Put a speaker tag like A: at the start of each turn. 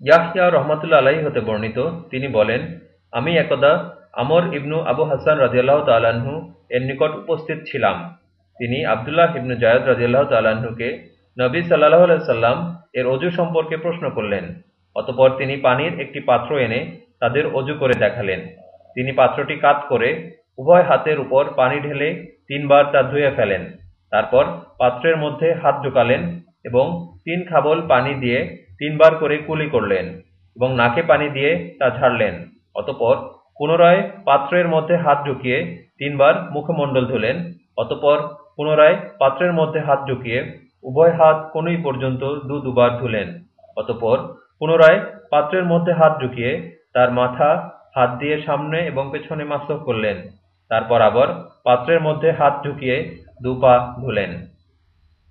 A: ইয়াহইয়া রহমাতুল্লাহ আলাইহি হতে বর্ণিত, তিনি বলেন, আমি একদা আমর ইবনু আবু হাসান রাজিয়াল্লাহ তাল্লাহ্ন এর নিকট উপস্থিত ছিলাম। তিনি আবদুল্লাহ ইবনু জায়দ রাজিয়াল্লাহ তাল্লাহ্নকে নবী সাল্লাহ সাল্লাম এর অজু সম্পর্কে প্রশ্ন করলেন। অতপর তিনি পানির একটি পাত্র এনে তাদের অজু করে দেখালেন। তিনি পাত্রটি কাত করে উভয় হাতের উপর পানি ঢেলে তিনবার তা ধুয়ে ফেলেন। তারপর পাত্রের মধ্যে হাত ঢুকালেন এবং তিন খাবল পানি দিয়ে তিনবার করে কুলি করলেন এবং নাকে পানি দিয়ে তা ঝাড়লেন। অতপর পুনরায় পাত্রের মধ্যে হাত ঢুকিয়ে তিনবার মুখমণ্ডল ধুলেন। অতপর পুনরায় পাত্রের মধ্যে হাত ঢুকিয়ে উভয় হাত কনুই পর্যন্ত দু দুবার ধুলেন। অতপর পুনরায় পাত্রের মধ্যে হাত ঢুকিয়ে তার মাথা, হাত দিয়ে সামনে এবং পেছনে মাসহ করলেন। তারপর আবার পাত্রের মধ্যে হাত ঢুকিয়ে দু পা ধুলেন।